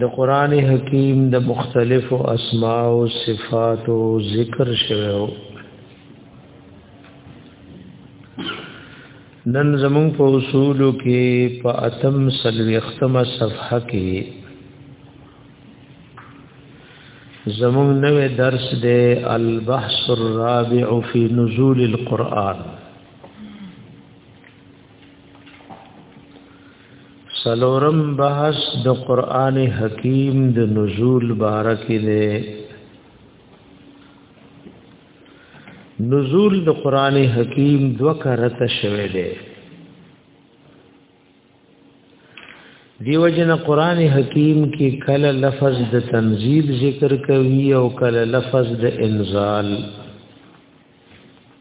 د قران حکیم د مختلفو اسماء او صفات او ذکر شوو نن زمون په اصول کې په اتم سلوختمه صفحه کې زمون نوې درس دی البحث الرابع فی نزول القرآن سلورم بحث د قران حکیم د نزول بارکه دی نزول د قران حکیم دو کرته شوه دی دیو جن قران حکیم کې کله لفظ د تنزیل ذکر کوي او کله لفظ د انزال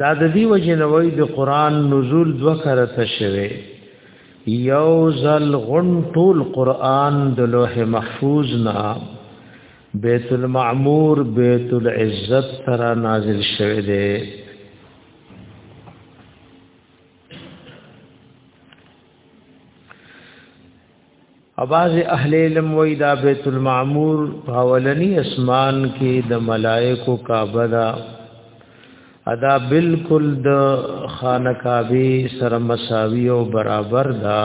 دا د دی وجنوي د قران نزول دو کرته شوه یو زل غن ټول قران د لوح محفوظ نه بیت المعمور بیت العزت تر نازل شوه دی اباز اهل علم وی دا بیت المعمور پاولنی اسمان کې د ملائکو کعبه دا ادا بالکل د خانه کعبه سره مساوی او برابر دا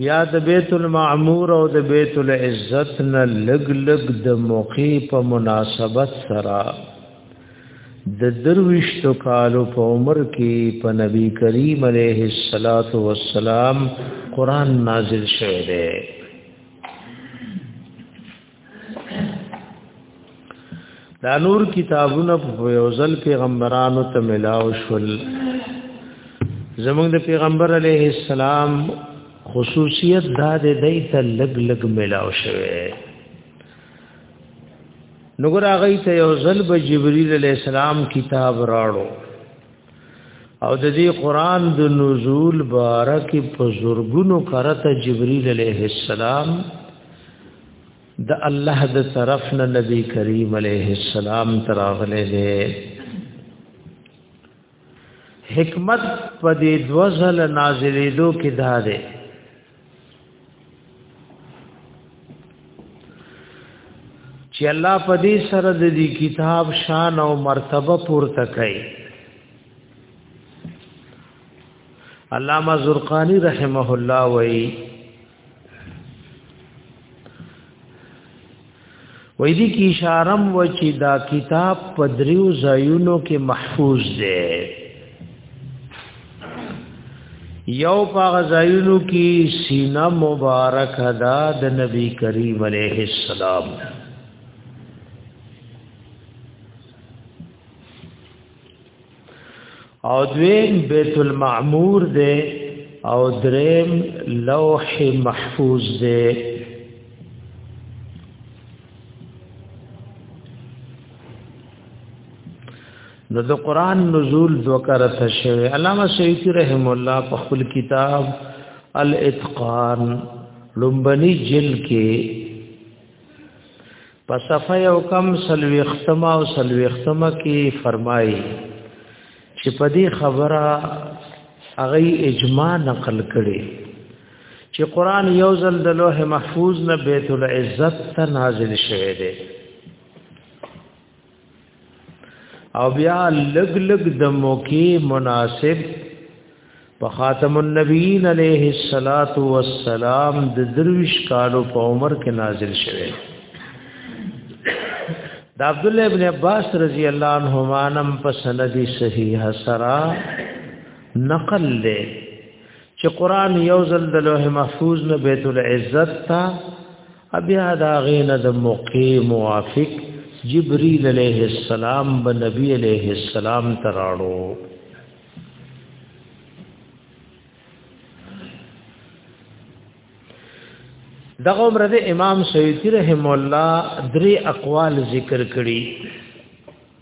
بیا د بیت المعمور او د بیت العزت نه لګ لګ د موقع په مناسبت سره د درويشت کالو په عمر کې په نبی کریم علیه الصلاۃ والسلام قران نازل شوه دی دا نور کتابونه په یوزل پیغمبرانو ته ملاو شول زمونږ د پیغمبر علیه السلام خصوصیت دا د دیت لګ لګ ملاو شوه نو ګور هغه ته یو ځل به جبرئیل علی السلام کتاب راړو او د دې قران د نزول بارک په زورګونو کرته جبرئیل علیه السلام د الله د طرف نه نبی کریم علیه السلام تراغله حکمت په دې دوزل نازلې دو کې دا ده چې الله په دې سره د دې کتاب شان او مرتبه پورته کړي علامہ زرقانی رحمه الله وایي وې دي کی اشارم و چې دا کتاب په دریو ځایونو کې محفوظ دی یو پاغ زینو کی سینہ مبارک دا د نبی کریم علیہ السلام او دویم بیت المعمور دی او دریم لوح محفوظ دی نو د قران نزول ذکر ته شوی علامه سیوطی رحم الله په خپل کتاب الاتقان لومبني جل کې په صفه یو کم سلوختما او سلوختما کې فرمایي چې په دې خبره هغه اجماع نقل کړي چې قران یو ځل د لوح محفوظ نه بیت العزت ته نازل شوی دی او بیا لګ لګ د موقع مناسب په خاتم النبیین علیه الصلاۃ والسلام د درویش کالو په عمر کې نازل شوه د عبد الله ابن عباس رضی الله عنهما نم په سند صحیح سرا نقل له چې قران یو ځل د لوح محفوظ نه بیت العزت تا بیا دا غینه د موقع موافق جبريل عليه السلام به نبی عليه السلام تراړو دغه عمر د امام سیوطی رحم الله درې اقوال ذکر کړي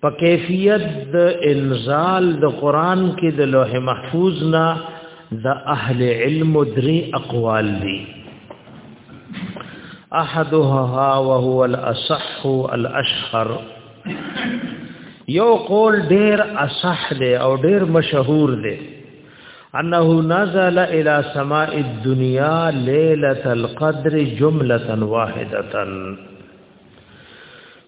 په کیفیت د انزال د قران کې د لوح محفوظ نه د اهل علم درې اقوال دي احدها وهو الاصح الاشهر یو قول ډیر اصح دی او ډیر مشهور دی انه نزل الى سماء الدنيا ليله القدر جمله واحده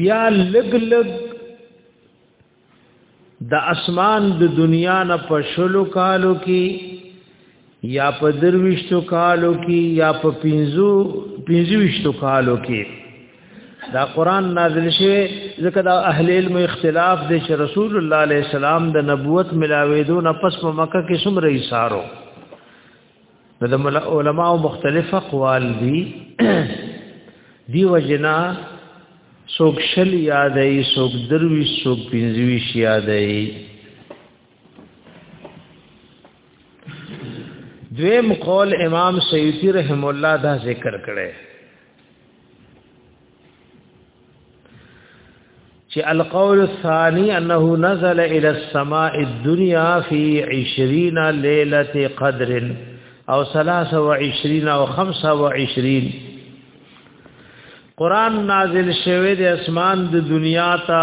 بیا لګ لګ د اسمان د دنیا نه په شلو کالو کې یا په درويشتو کالو کې یا په پنځو پنځويشتو کالو کې دا قران نازل شوی ځکه دا اهل علم اختلاف دي چې رسول الله عليه السلام د نبوت ملاويدو نه پس په مکه کې څومره ایثارو نو د علماء مختلف اقوال دي دی وجنا سوک شل یادای سوک دروی سوک پنځوي یادای دویم قول امام سیوطی رحم الله دا ذکر کړي چې القول الثاني انه نزل الى السماء الدنيا في 20 ليله قدر او 23 او 25 قران نازل شوه د اسمان د دنیا ته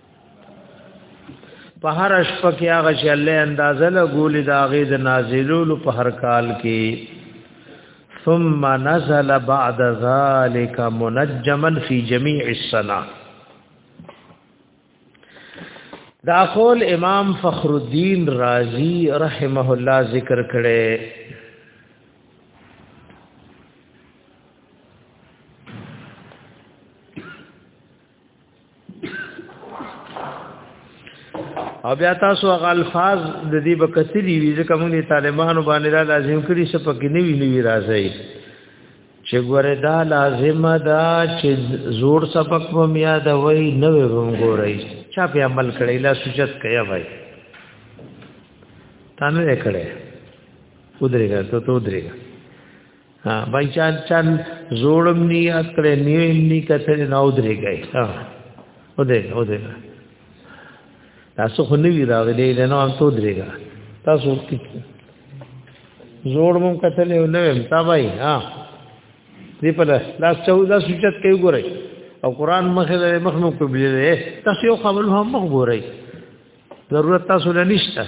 په هر شپه کې هغه چې الله اندازه لګولې دا غي د نازلولو په هر کال کې ثم نزل بعد ذلك منجما في جميع السنه دا قول امام فخر الدین رازی رحمه الله ذکر کړي او بیا تاسو هغه الفاظ د دې بکتلی وی ځکه موږ د طالبانو باندې را لازم کړی چې پکې نه وی نوی راځي چې ګوره دا لازمه ده چې زور سبق په میا د وای نه وم ګورای چا په عمل کړی لا سجت کیا وای تانه کړه ودرېګا ته تو ودرېګا ها بای چان چان زوړم نی اکړه نیویم نی کتل نو درې گئی ها او دې او دې تاسو خو نوی راغلی نه نو ان تو درېګا تاسو زوړ مون کتل یو نه ویم تا وای ها دې په لاس 14 سوچت کوي ګورای او قران مخه له مخ نو په بلی تاسو یو خبر هم مخ ګورای ضرورت تاسو نه نشته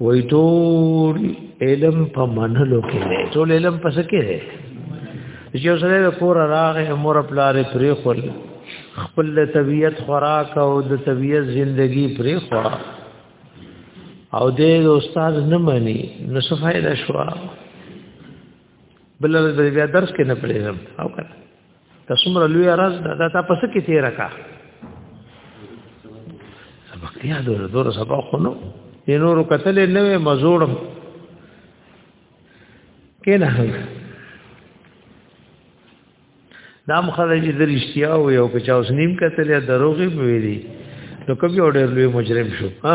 وای ټول علم په منلو کې دی ټول علم په څه کې دی چې سره کور راغې مور پلارې پرې خپل خپل طبيعت خوراک او د طبيعت ژوندۍ پرې خورا او دې استاد نه مني نو صفای د شوا بل د بیا درس کې نه پرېږم او کنه دا څومره لوی راز دا تا پس کې تیر کا سبق دی دا دور سبق خو نو یې نور کتل نه مزورم کله دا مخرج د رښتیا او یو که چا اوس نیم کتل یا دروغې ویلي نو کوم یو ډېر لوی مجرم شو ها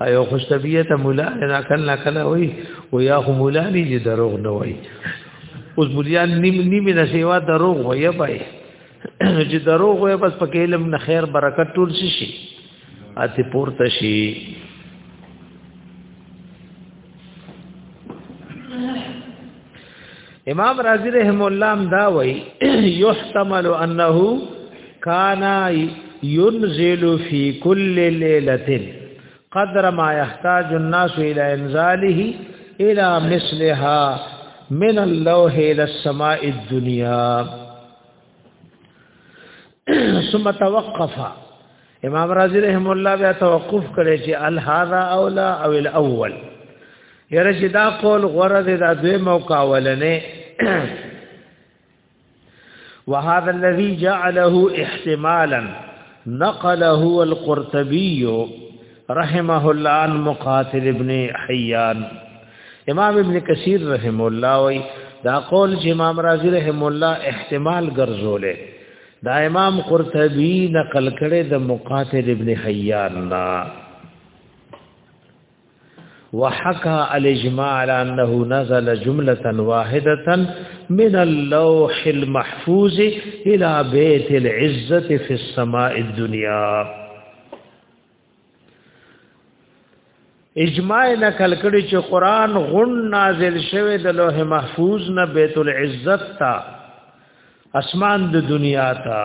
ایو خوش طبیعت مولا نه کله کله وای او یا خو مولا نه دي دروغ نه وای اوس بولیان نیم نیم نه سیوا دروغ وای پای چې دروغ وای بس پکې علم نه خیر برکت ټول شي شي اته پورته شي امام رازی رحم الله ام دا وای یحتمل انه کانا ينزل في كل ليله قدر ما يحتاج الناس الى انزاله الى مثلها من اللوح الى السماء الدنيا ثم توقف امام رازی رحم الله بیا توقف کړي چې الهذا اولا او الاول یره چې دا قول غره د دوی موقع ولنه وهذا الذي جعله احتمالا نقله القرطبي رحمه الله عن مقاتل ابن حيان امام ابن کثیر رحم الله وی دا قول چې امام رازی رحم الله احتمال ګرځولې دا امام قرطبی نقل کړي د مقاتل ابن حیان نا وحكى الاجماع على انه نزل جمله واحده من اللوح المحفوظ الى بيت العزه في السماء الدنيا اجماع نقل کړي چې قران غن نازل شوه د لوح محفوظ نه بیت العزت تا اسمان د دنیا تا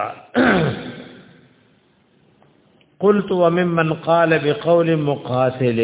قلت وممن قال بقول مقاتل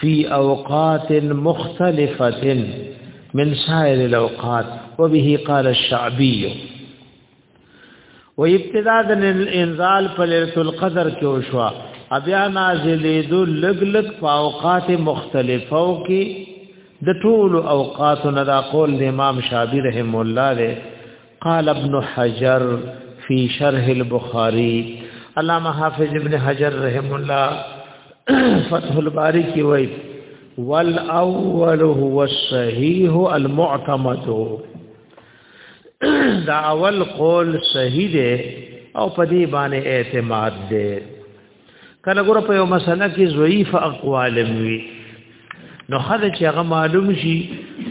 فی اوقات مختلفه من سائر الاوقات وبه قال الشعبی و ابتداء د انزال په ليله القدر کې وشو بیا نازلې دو لګ لګ په اوقات مختلفو کې د ټول اوقات نه دا قول د امام شافعي رحم الله له قال ابن حجر فی شرح البخاری علامه حافظ ابن حجر رحم الله فتح الباری کی وای والاول هو الصحیح المعتمد دا اول قول صحیح دی او په دې باندې اعتماد دی کله ګوره په یو مسله کې ضعیف اقوال وي نو خدای چې هغه معلوم شي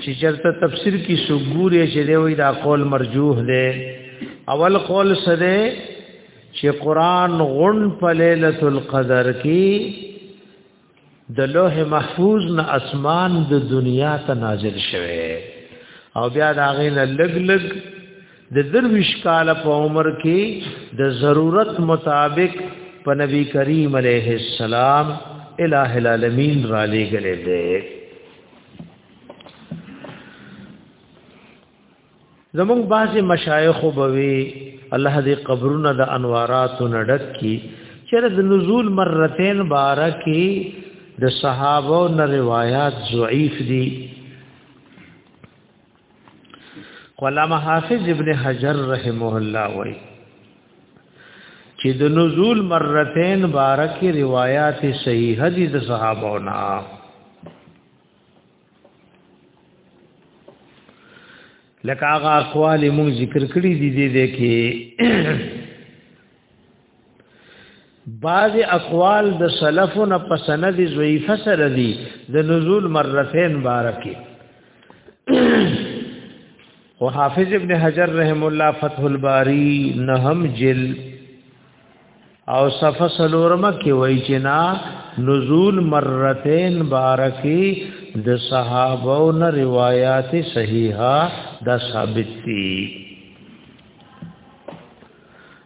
چې چرته تفسیر کې سګوري چې دی وي دا قول مرجوح دی اول قول سره چې قران غون په ليله القدر کې د لوح محفوظ نه اسمان د دنیا ته نازل شوه او بیا دا غین لګ لګ د درویش کال په عمر کې د ضرورت مطابق په نبی کریم علیه السلام الہ العالمین را لېګلې ده زمونږ بعضې مشایخو به وي الله دې قبرونه د انواراتو نه ډک کړي چېرې د نزول مرتين باره کې د صحابو نه روایات ضعیف دي علامه حافظ ابن حجر رحمه الله وایي چې د نزول مرتين بارکه روایت صحیح دي د صحابو نه لکه هغه اقوال مون ذکر کړی دي دي دي کې بعض اقوال د سلفونو په سند ضعیفه سره دي د نزول مرتين بارکه او حافظ ابن حجر رحم الله فتح الباری نهم جلد او صفه سلورم کې وای چې نا نزول مرتين بارکی د صحابه او نه روایت صحیحه دا ثابت دي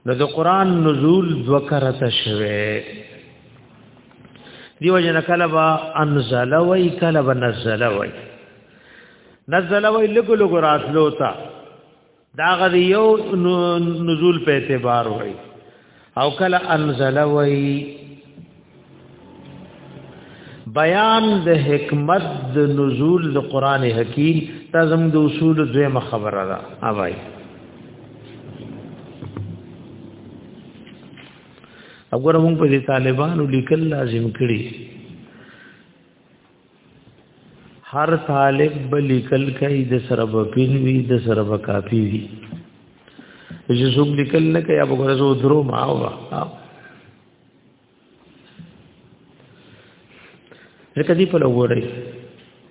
نو د قران نزول ذکرت شوه دیو جن کله با انزل وای کله با نزل وای نزل وای لګو لګو راتلو تا دا غد یو نزول په اعتبار وای او کله انزل وای بیان د حکمت د نزول د قران حکیم تزم د اصول دویمه خبره ده اوای وګوره موږ په دې طالبانو لیکل لازم کړي هر طالب بل لیکل کوي د سره به پین وي د سره به کاپی وي چې څوک لیکل نه کوي ابو غرزو درو ما وا لکه دی په لوري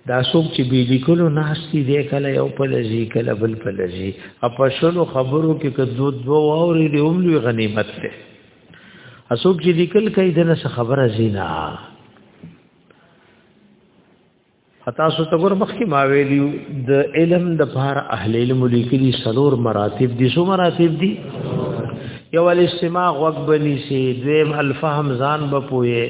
دا څوک چې بي لیکلو ناشتي دی کله یو په لږی کله بل په لږی اپا شلو خبرو کې کدو دو اوري دی هم لوی غنیمت ده اسوک چې لیکل کوي دنه خبره زینا اتا سو تګور مخکې ما ویلیو د علم د بار اهل علم لیکلي سلور مراتب دي سو مراتب دي یو الاستماع وق بني سي دویم الفهم ځان به پوي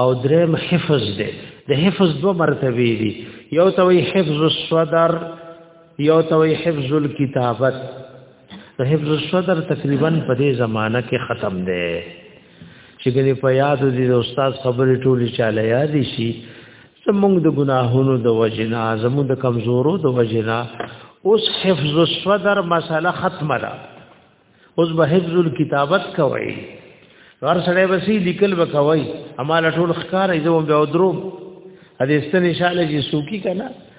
او دریم حفظ دي د حفظ دو مرتبه دي یو توي حفظ الصدر یو توي حفظ الكتابت د حفظ الصدر تقریبا په دې زمانہ کې ختم دی چې ګنې په یاد دي د استاد خبرې ټولې چاله یاد شي زمونږ د ګناهونو د وجنا زمونږ د کمزورو د وجنا اوس حفظ الصدر مسله ختمه ده اوس به حفظ الكتابت کوي هر سړی وسی لیکل وکوي امال ټول ښکار ایزو به درو ا دې ستنې شاله چې سوکی کنه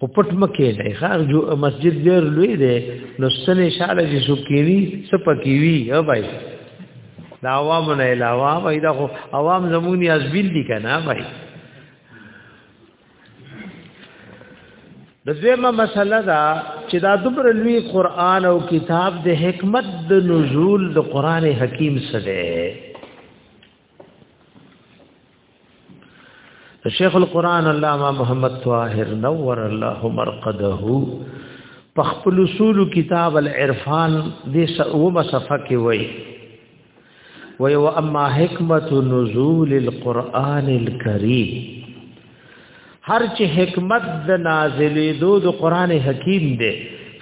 او پټ مکه نه خار جو مسجد ډیر لوی دی نو سنې شاله چې سکینی سپکی وی او بای دا عوام نه علاوه وای دا خو عوام زمونی از بیل دي کنه بای د زمه مسله دا چې دا دوبر لوی قران او کتاب د حکمت د نزول د قران حکیم سره شیخ القران علامه محمد طاهر نور الله مرقده په خپل اصول کتاب العرفان د سومه صفه کې وای وای او اما حکمت نزول القران الكريم هر چې حکمت د نازلې دو د قران حکیم دی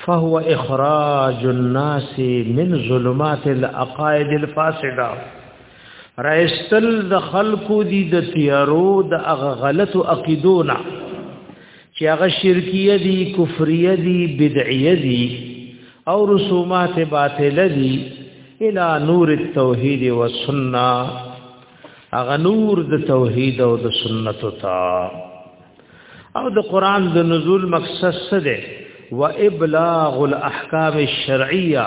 فهو اخراج الناس من ظلمات العقائد الفاسده رایستل د خلقو دی د تیارو د هغه غلطو عقیدونه چې هغه شرکیه دي کفریه دي بدعیه دي او رسومات باطله دي الى نور التوحید والسنه هغه نور د توحید او د سنت تا او د قران د نزول مقصد څه دی و ابلاغ الاحکام الشرعیه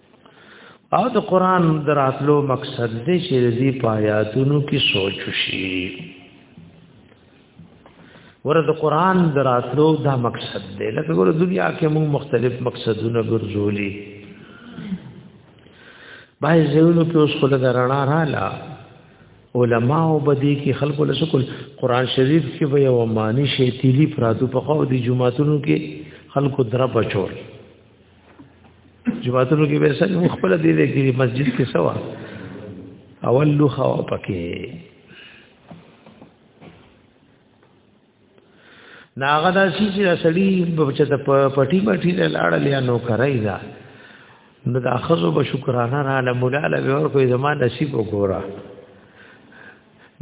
او د قران دراتلو مقصد دې چې دې پایاتونو کې سوچ شي ورته قران دراتلو دا مقصد دې لکه ګور دنیا کې موږ مختلف مقصدونه ګرځولي بای زیونو کې اوس خلک رڼا رااله علماء بدی کې خلکو له شکل قران شریف کې به یو معنی شی تیلی پراتو په خو د جمعاتونو کې خلکو درا بچول جماعتونو کې به سره مخ په دې دې کې مسجد کې سوا اول لوخه او پکې ناغه دا شي چې سړی بچا ته پټي پټي لاړل یا نو کرای دا نو دا خزو به شکرانه را لمولاله به ور کوئی زمان نصیب وګورا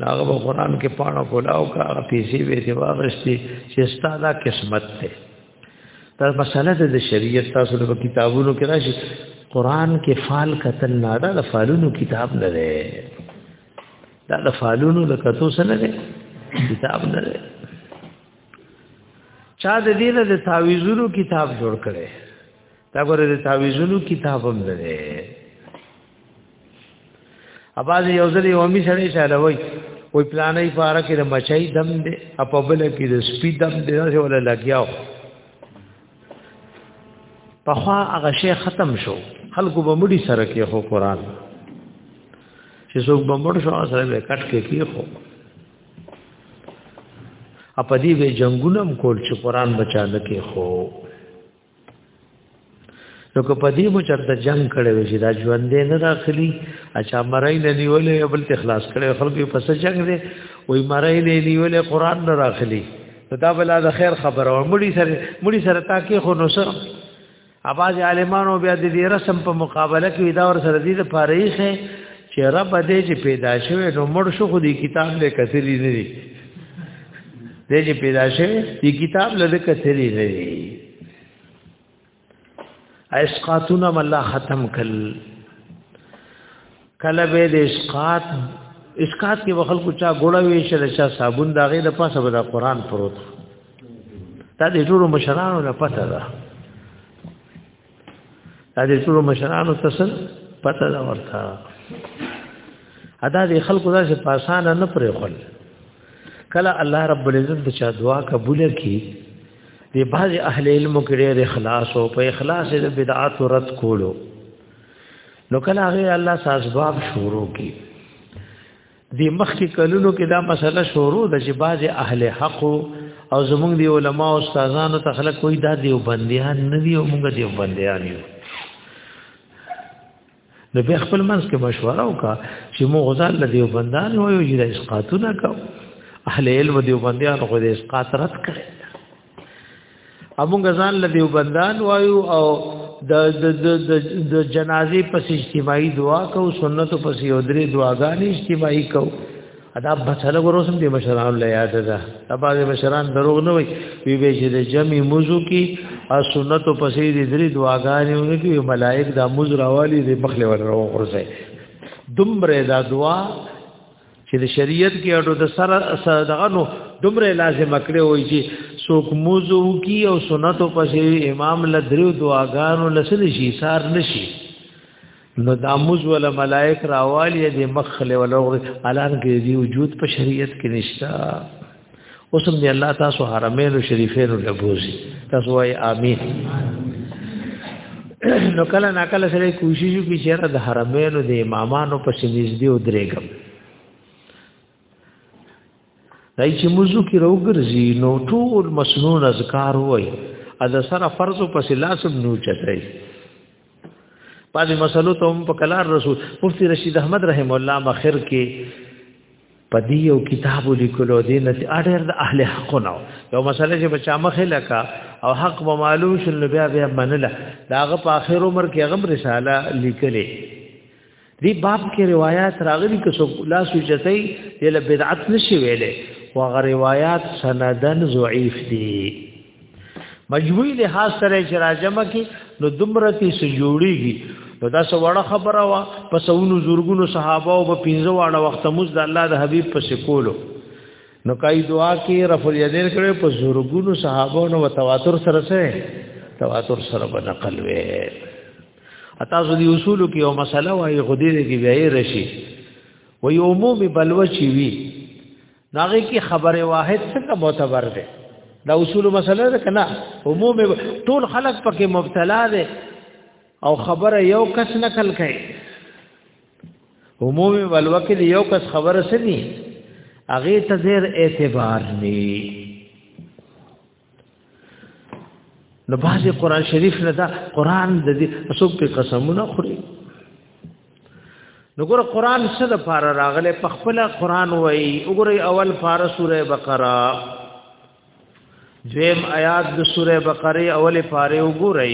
ناغه په قران کې پاڼه کولاو کا پیسې به دی واغشتي چې ستاده قسمت ته دا مسله د شریعت تاسو د کتابونو کې راشي قران کې فال قتل نه دا د فالونو کتاب نه دی دا د فالونو د کتو سره دی کتاب نه دی چا د دې نه د تعویذونو کتاب جوړ کړي دا ګوره د تعویذونو کتاب هم نه دی اباز یو ځل یو می سړی شاله وای وای پلانې پاره کې د مچای دم دې اپ بل کې د سپی دم دې راځي ولا لګیاو په خوا هغه شی ختم شو خلکو به مړي سره کې هو قران چې څوک به مړ شو سره به کټ کې کې هو اپدی به جنگونم کول چې قران بچا نه کې هو نو که په دې مو چرته جنگ کړي وي چې دا ژوند نه داخلي اچھا مرای نه نیولې بل ته خلاص کړي خلکو په څه جنگ دي وای مرای نه نیولې قران نه داخلي دا بل د خیر خبره او مړي سره مړي سره تاکي خو نو سره اواز عالمانو بیا د دې رسم په مقابله کې دا ور سره دي د پاریخه چې رب دې چې پیدا شوه نو مړ شو خو دې کتاب له کثرې نه دي دې چې پیدا شوی دې کتاب لږه کتلې نه دی اسقاتونه الله ختم کړ کله به د اسقات اسقات کې وخل کو چا ګوړه وی شل چا صابون داغه د پاسه به د قران پروت دا د ټولو مشرانو نه پته ده دا دې ټول مشرانو تسل پته دا ورته ادا دې خلکو دا چې پاسانه نه پرې خل کله الله رب العزت د چا دعا قبول کړي دې بعض اهل علم کې ډېر اخلاص او په اخلاص د بدعات رد کولو نو کله هغه الله سازباب شروع کړي دی مخکې کلونو کې دا مسله شروع د چې بعضې اهل حق او زمونږ دی علما او استادانو ته خلک کوئی دا دیو بندیان نه دی او مونږ دیو بندیان یو نو بیا خپل منځ کې مشوره وکړه چې مو غزال له دیو بندان وایو چې د اسقاطونه کو اهل علم دیو بندیان خو د اسقاط رد کړي امونګ ځان لدی وبندان وایو او د د د د جنازې پس اجتماعي دعا کو سنت پس یو درې دعاګانې اجتماعي کو ادا بچاله وروسم دې مشران له یاد ده ابا دې مشران دروغ نه وي وی به چې د جمعي موضوع کې او سنت پس دې درې دعاګانې ونکي ملائک دا موز راوالي دې بخله ور ورځي دومره دا دعا چې د شریعت کې اډو د سره دغه نو دومره لازم کړی وای چې څوک موزو کی او سنتو پسې امام لدریو دعاګانو لسل شي سار نشي نو د اموز ولا ملائک راوالی د مخله ولا الان کې دی وجود په شریعت کې نشتا اوس هم دی الله تاسو حرمین او شریفین له بوزي تاسو وای امين نو کله نا کله سره کوشش وکړي چې د حرمین او د امامانو په سنځ دی او درېګم دای چې موضوع کې روګرځي نو ټول مسنون اذکار وای ا د سره فرض په سلاسب نو چتای پدې مسلو ته هم په کلار رسول مفتی رشید احمد رحم الله مخر کې پدې یو کتاب لیکلو دې نه اړیر د اهل حق نه یو مسله چې بچا مخه لکا او حق به معلوم شل بیا بیا منله داغه په اخر عمر کې غم رساله لیکلې دی باب کې روایت راغلي که څوک لا سوچتای دی له بدعت نشي ویلې او غ روایت سندن ضعیف دي مجموعي له سره چې راجمه کې نو دمرتي سجوړيږي نو دا سوړه خبره وا په سونو زورګونو صحابه او په پینځه واړه وخت موږ د الله د حبيب په سکولو نو کای دعا کې رفل یدین کړي په زورګونو صحابه نو تواتر سره سره تواتر سره بنقل وې تاسو دی اصول کې یو مسله وایي خو دې کې بیا رشي وي عمومي بلوه چی وی ناغه کې خبره واحد څخه معتبر ده دا اصول مسله ده کنه عمومي ټول خلک پکې مبتلا ده او خبره یو کس نقل کوي عمومي بلوه کې یو کس خبره سني هغه ته زیر اعتبار نه نو بعضی قران شریف نه دا قران د دې اسوب په قسمونه خوري نو ګور قران څه د پاره راغله په خپل قران وای وګورئ اول پاره سوره بقره دویم آیات د سوره بقره اول پاره وګورئ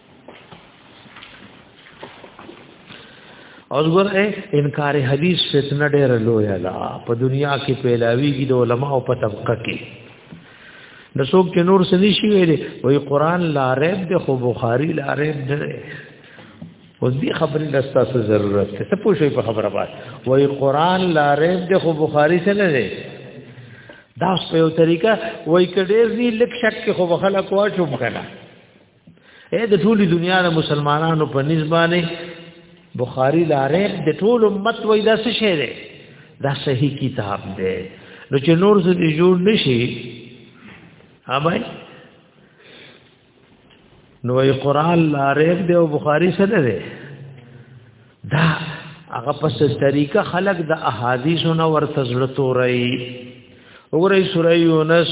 اوس ګور انکار حدیث فتنه ډېر لوی ده په دنیا کې پیلاویږي د علما او په طبقه کې د څوک چې نور سړي شي ویلي وای قران لا ریب د خو بخاری لا ریب نه اوس دې خبرې لستا څه ضرورت ته څه پوښي په خبره باندې وای قران لا ریب د خو بخاری څه نه دی دا په یو طریقه وای کډیر دی لک شک خو خلک واچو مخه اے د ټولي دنیا د مسلمانانو په نسبانه بخاری لاره د ټول امت وای دا څه شی دی دا صحیح کتاب دی نو چې نور څه دی جوړ نشي اوبای نو ای قران لاره دی او بخاری سره دی دا هغه پس طریقه خلق د احادیثونو ورته زړه توري وګورئ سورې یونس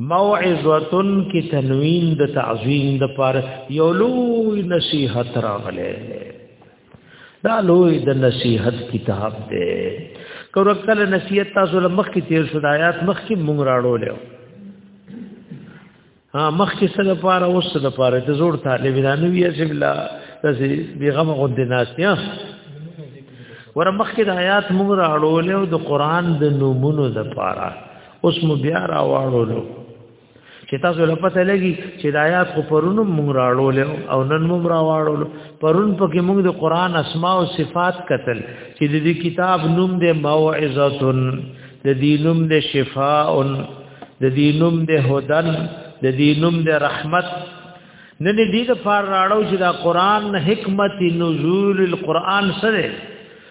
موعظتن کی تنوین د تعظیم د پر یو لوی نصیحت راغله دا لوی د نصیحت کتاب دی کور کله نصیحت تاسو لمخ کی تیر شو د آیات مخ کی مونږ راړو له ها مخ کی سره پاره اوس سره پاره ته زور طالب نه وی چې بلا تاسو بیغمه غوډ ناس یا ور مخ کی د آیات مونږ راړو له د قران د نمونو د پاره اوس مو بیا راوړلو چې تاسو له پته لګي چې د آیات خو پرونو مونږ راړول او نن مونږ راوړل پرون په کې مونږ د قران اسماء او صفات قتل چې د دې کتاب نوم د موعظه د دې نوم د شفاء د دې نوم د هدن د دې نوم د رحمت نن دې د فار راړو چې دا قران حکمت نزول القران سره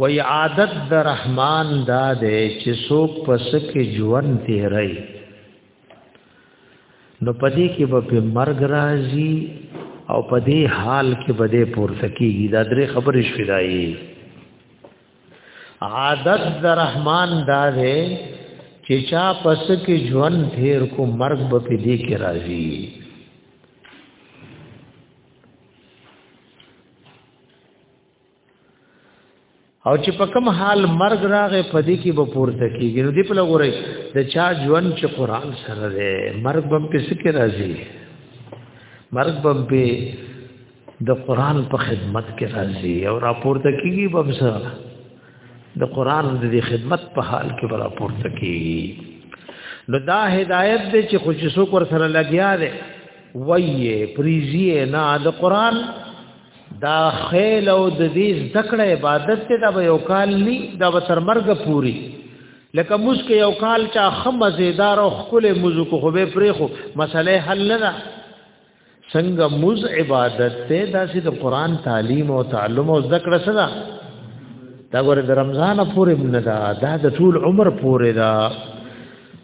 وی عادت د رحمان دا دی چې څوک پس کې ژوند تیرای نو پدې کې به په مرګ راځي او پدې حال کې به دې پورته کیږي دا درې خبرې شوې دایي عادت د رحمان دا دی چې چا پس کې ژوند تیر کو مرګ به پدې کې راځي او چې په کوم حال مرګ راغې پدې کې به پورته کیږي نو دې په لګورې د چا ژوند چې قران سره دی مرګ به په سکه راځي مرګ به په د قران په خدمت کې راځي او راپورته کیږي به سره د قران د دې خدمت په حال کې به راپورته کیږي نو دا هدایت دې چې خوش شکر سره لګیا دی وایې پریزیه نه د قران دا خیل او د دې ذکر عبادت ته دا به یو کال ني دا به تر مرګ پوری لکه مسکه یو کال چا خمه زیدار او خپل مزو کو خو به پرې خو مسله حل نه ده څنګه مز عبادت ته دا چې د قران تعلیم او تعلم او ذکر سره دا ګوره د رمضان پورې نه ده دا د ټول عمر پورې ده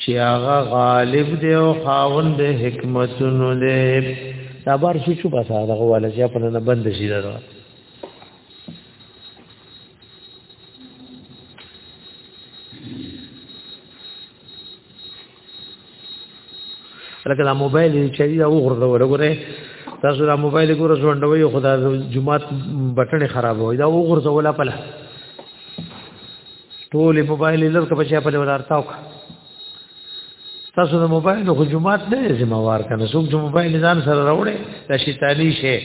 چې هغه غالب دی او خاوند دی حکمتونو دی دا بار شي چې په ساده غواله چې په نه بند شي دا لکه دا موبایل چې دا وګورځو وګوره تاسو دا موبایل ګوره ژوندوي خدا جمعات بټنې خراب وي دا وګورځو ولا پله ټول په موبایل لر کې بچا په لور ارتاو تاسو د موبایل خو جمعات نه ذمہ وار کنه څوک چې موبایل ځان سره راوړي د شیطانی شي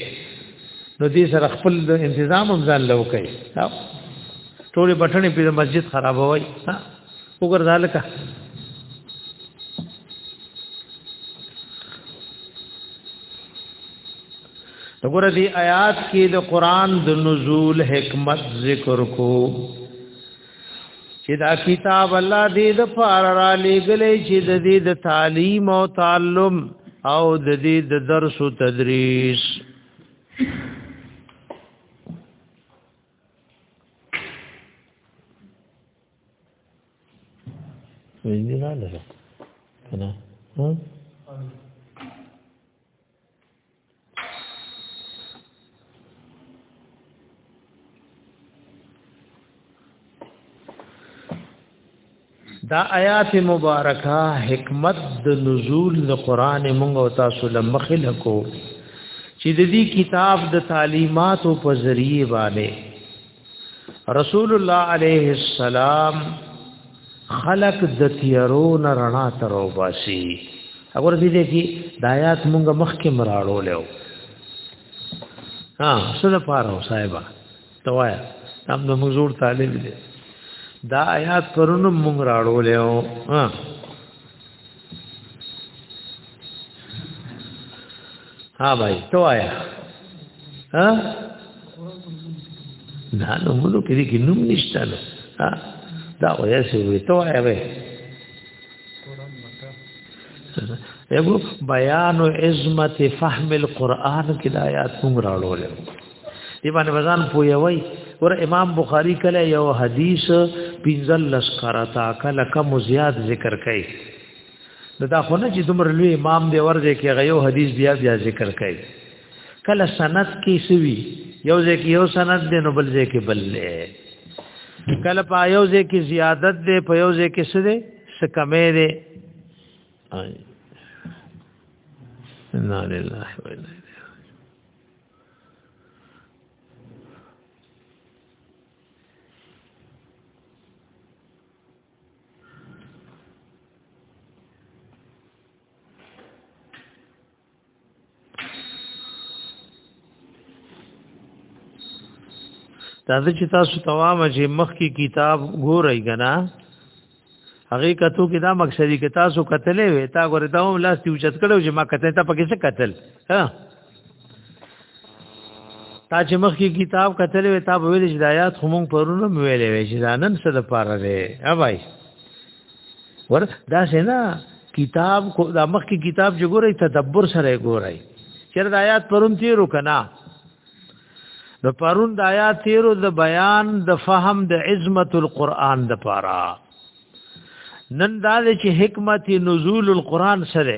نو دې سره خپل د تنظیم هم ځان لو کوي ټول بټنې په مسجد خرابوي ها وګرځال کا وګوره دې آیات کې د قران د نزول حکمت ذکر کو چې دا کتاب الله دې د فار را لګلې چې د دې د تعلیم او تعلم او د دې د درس او تدریس ویني نه لږه کنه ها دا آیات مبارکه حکمت د نزول د قران مونږ او تاسو لمخې لکو چې د دې کتاب د تعلیماتو په ذریعه باندې رسول الله عليه السلام خلق د تیارو نه رڼا تر وباسي اگر دې دې کې دایات مونږ مخکې مراړو لو ها سره پاره صاحبہ توایا هم د مزور طالب دې دا آیات پرونو مونږ راړو لو ها ها بھائی تو آیا ها نه نو موږ کې دې کې نوم نشته نو ها دا وایي چې وي تو آیا وې یو بیان عظمت فهم القرآن کې د آیات موږ راړو دی باندې وزن پویوي ور امام بخاری کله یو حدیث پنځل لس کرتا کله کم زیات ذکر کوي نو دا خو نه چې دومره لوی امام دی ور دې کې غيو حدیث بیا بیا ذکر کوي کله سند کې سوي یو ځکه یو سند دی نو بل ځکه بل دی کله په یو ځکه زیادت دی په یو ځکه څه دی څه کمې دی نه لله ولا دا چې تاسو توامه چې مخکې کتاب ګورئ غنا هغه کتو کې دا مقصدی کې تاسو قتلې وې تا غره دا هم لاس دی چت کړو چې ما کته ته پکې څه قتل ها تا چې مخ کې کتاب قتلې وې تا ویل چې آیات هم پرونه ویلې وې چې نن څه د پاره دی ها بھائی ور دا څنګه کتاب کو دا مخ کې کتاب جوړې تدبر سره ګورای چیرې آیات پرون تیرو کنا د پرون د آیات تیرو د بیان د فهم د عظمت القرآن د پاره نن دا چې حکمت نزول القرآن سره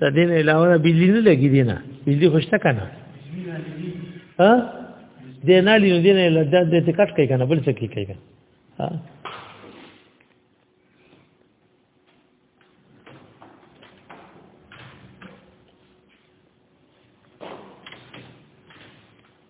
د دین علاوه بجلی نه لګی دینه بجلی خوشته کنه ها دینه لینو دینه لدا د ټکټ کوي کنه بل څه کوي کنه ها